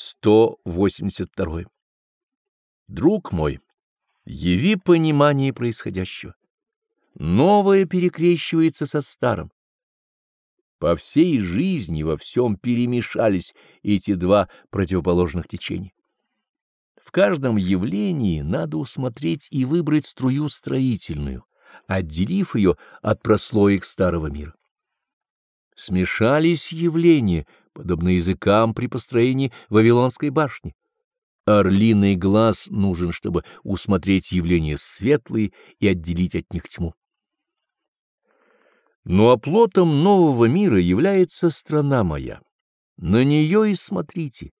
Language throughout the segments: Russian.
182. Друг мой, яви понимание происходящего. Новое перекрещивается со старым. По всей жизни во всем перемешались эти два противоположных течения. В каждом явлении надо усмотреть и выбрать струю строительную, отделив ее от прослоек старого мира. Смешались явления, подобно языкам при построении Вавилонской башни. Орлиный глаз нужен, чтобы усмотреть явления светлые и отделить от них тьму. Но оплотом нового мира является страна моя. На нее и смотрите,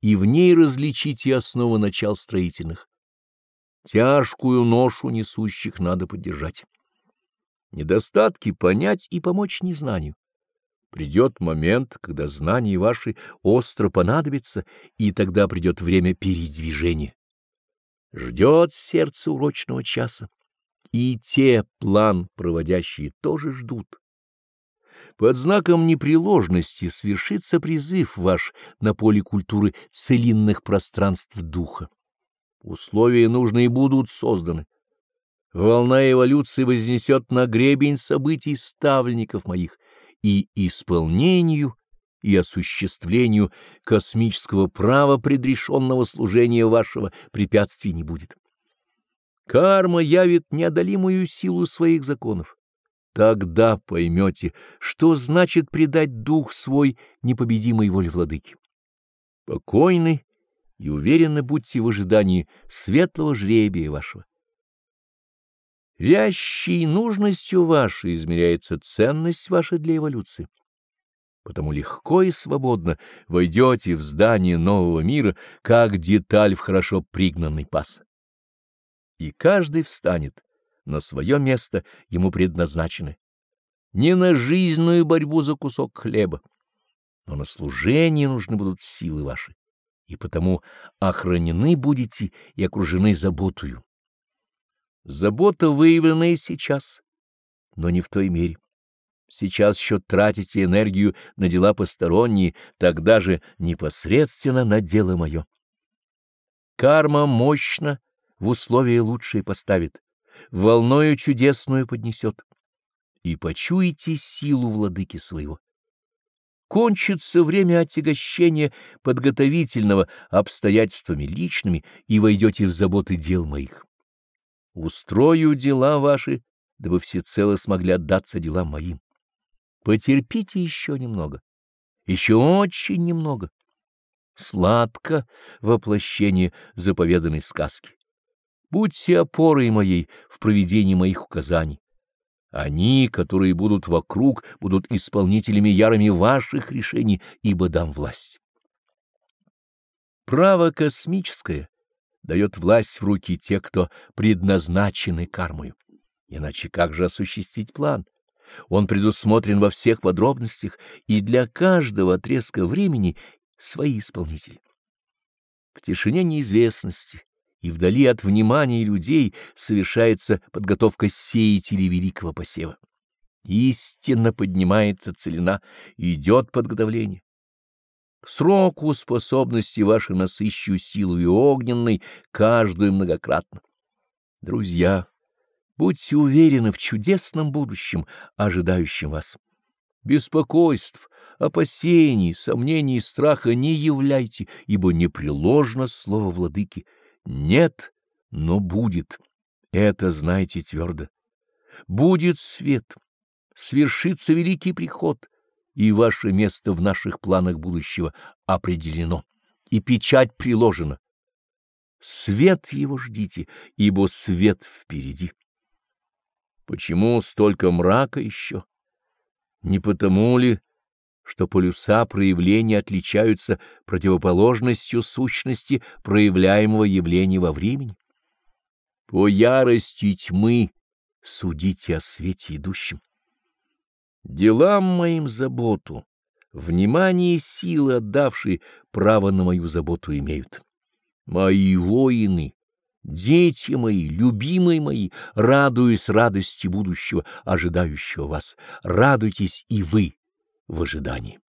и в ней различите основы начал строительных. Тяжкую ношу несущих надо поддержать. Недостатки понять и помочь незнанию. Придет момент, когда знания ваши остро понадобятся, и тогда придет время передвижения. Ждет сердце урочного часа, и те, план проводящие, тоже ждут. Под знаком непреложности свершится призыв ваш на поле культуры целинных пространств духа. Условия нужные будут созданы. Волна эволюции вознесет на гребень событий ставленников моих, и исполнению и осуществлению космического права предрешенного служения вашего препятствий не будет. Карма явит неодолимую силу своих законов. Тогда поймете, что значит предать дух свой непобедимой воле владыки. Покойны и уверенно будьте в ожидании светлого жребия вашего. Вящей нужностью вашей измеряется ценность ваша для эволюции. Потому легко и свободно войдете в здание нового мира, как деталь в хорошо пригнанный паз. И каждый встанет на свое место, ему предназначенное. Не на жизненную борьбу за кусок хлеба, но на служение нужны будут силы ваши, и потому охранены будете и окружены заботою. Забота выявлена и сейчас, но не в той мере. Сейчас еще тратите энергию на дела посторонние, тогда же непосредственно на дело мое. Карма мощно в условия лучшие поставит, волною чудесную поднесет, и почуете силу владыки своего. Кончится время отягощения подготовительного обстоятельствами личными, и войдете в заботы дел моих. Устрою дела ваши, дабы всецело смогли отдаться делам моим. Потерпите еще немного, еще очень немного. Сладко воплощение заповеданной сказки. Будьте опорой моей в проведении моих указаний. Они, которые будут вокруг, будут исполнителями ярыми ваших решений, ибо дам власть. Право космическое дает власть в руки тех, кто предназначены кармою. Иначе как же осуществить план? Он предусмотрен во всех подробностях, и для каждого отрезка времени свои исполнители. В тишине неизвестности и вдали от внимания людей совершается подготовка сеятелей великого посева. Истинно поднимается целина, идет подготовление. Сроку способности ваши насыщу силу и огненной, каждую многократно. Друзья, будьте уверены в чудесном будущем, ожидающем вас. Беспокойств, опасений, сомнений и страха не являйте, ибо непреложно слово владыки. Нет, но будет. Это знайте твердо. Будет свет, свершится великий приход, и ваше место в наших планах будущего определено, и печать приложена. Свет его ждите, ибо свет впереди. Почему столько мрака еще? Не потому ли, что полюса проявления отличаются противоположностью сущности проявляемого явления во времени? По ярости тьмы судите о свете идущем. Делам моим заботу, внимание и силы, отдавшие право на мою заботу, имеют. Мои воины, дети мои, любимые мои, радуюсь радости будущего, ожидающего вас, радуйтесь и вы в ожидании.